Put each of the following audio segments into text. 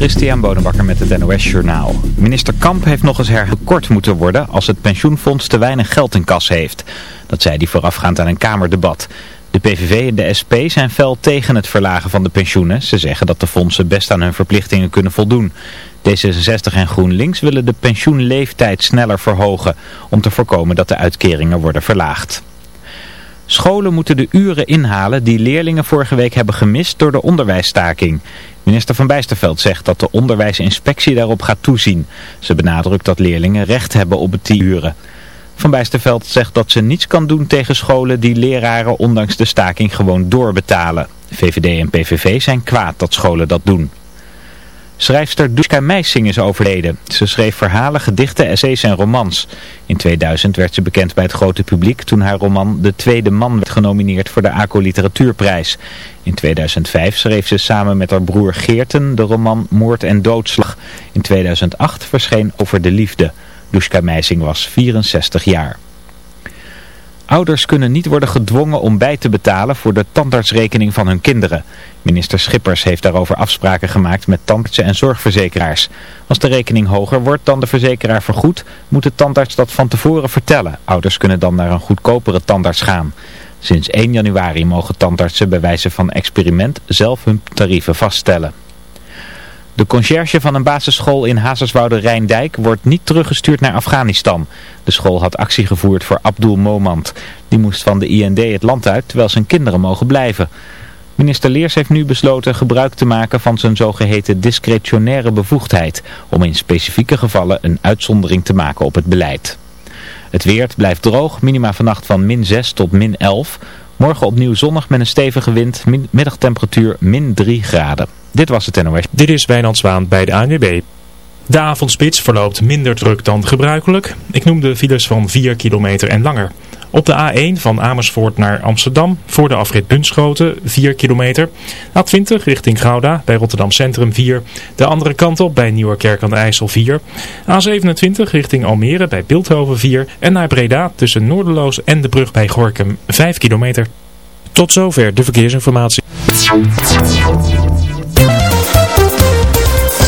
Christian Bonenbakker met het NOS Journaal. Minister Kamp heeft nog eens hergekort moeten worden als het pensioenfonds te weinig geld in kas heeft. Dat zei hij voorafgaand aan een Kamerdebat. De PVV en de SP zijn fel tegen het verlagen van de pensioenen. Ze zeggen dat de fondsen best aan hun verplichtingen kunnen voldoen. D66 en GroenLinks willen de pensioenleeftijd sneller verhogen... om te voorkomen dat de uitkeringen worden verlaagd. Scholen moeten de uren inhalen die leerlingen vorige week hebben gemist door de onderwijsstaking. Minister Van Bijsterveld zegt dat de onderwijsinspectie daarop gaat toezien. Ze benadrukt dat leerlingen recht hebben op het die uren. Van Bijsterveld zegt dat ze niets kan doen tegen scholen die leraren ondanks de staking gewoon doorbetalen. VVD en PVV zijn kwaad dat scholen dat doen. Schrijfster Duska Meissing is overleden. Ze schreef verhalen, gedichten, essays en romans. In 2000 werd ze bekend bij het grote publiek toen haar roman De Tweede Man werd genomineerd voor de ACO Literatuurprijs. In 2005 schreef ze samen met haar broer Geerten de roman Moord en Doodslag. In 2008 verscheen Over de Liefde. Duska Meissing was 64 jaar. Ouders kunnen niet worden gedwongen om bij te betalen voor de tandartsrekening van hun kinderen. Minister Schippers heeft daarover afspraken gemaakt met tandartsen en zorgverzekeraars. Als de rekening hoger wordt dan de verzekeraar vergoedt, moet de tandarts dat van tevoren vertellen. Ouders kunnen dan naar een goedkopere tandarts gaan. Sinds 1 januari mogen tandartsen bij wijze van experiment zelf hun tarieven vaststellen. De conciërge van een basisschool in Hazerswoude Rijndijk wordt niet teruggestuurd naar Afghanistan. De school had actie gevoerd voor Abdul Momand. Die moest van de IND het land uit, terwijl zijn kinderen mogen blijven. Minister Leers heeft nu besloten gebruik te maken van zijn zogeheten discretionaire bevoegdheid... om in specifieke gevallen een uitzondering te maken op het beleid. Het weer blijft droog, minima vannacht van min 6 tot min 11. Morgen opnieuw zonnig met een stevige wind, middagtemperatuur min 3 graden. Dit was het NOS. Dit is Wijnand Zwaan bij de ANWB. De avondspits verloopt minder druk dan gebruikelijk. Ik noem de files van 4 kilometer en langer. Op de A1 van Amersfoort naar Amsterdam voor de afrit Bunschoten 4 kilometer. A20 richting Gouda bij Rotterdam Centrum 4. De andere kant op bij Nieuwerkerk aan de IJssel 4. A27 richting Almere bij Beeldhoven 4. En naar Breda tussen Noorderloos en de brug bij Gorkum 5 kilometer. Tot zover de verkeersinformatie.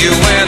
you when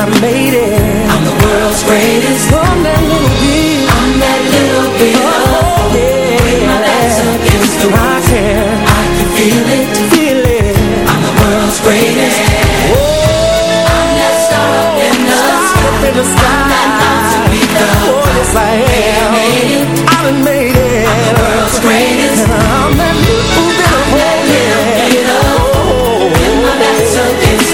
I made it. I'm the world's greatest. I'm that little bit. I'm that little bit. Of hope When my back's against the wall I can I can feel it. Feel it. I'm the world's greatest. Oh. I'm that star up in the sky. Up in the sky I'm that mountain peak up Oh yes I am? I done made it. I'm the world's greatest. And I'm that little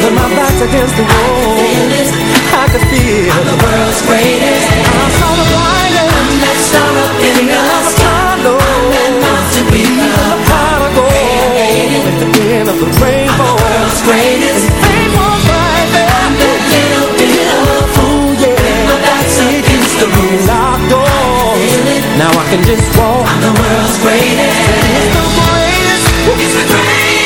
When my back's against the wall. I can feel I'm the world's greatest. I saw the lightning I'm that star up in the sky I'm that mountain peak up high go At the end of the rainbow. I'm the world's greatest. And fame right there I'm that little bit of hope yeah. My back's against the locked doors. Now I can just walk. I'm the world's greatest. It's the greatest. It's the greatest